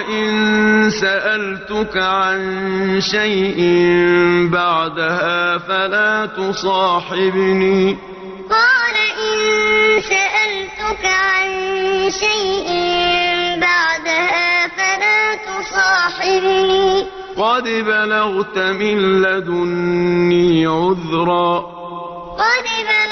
إن سألتك عن شيء بعدها فلا تصاحبني. قال إن سألتك عن شيء بعدها فلا تصاحبني. قد بلغت من لدني عذرا. قد بلغت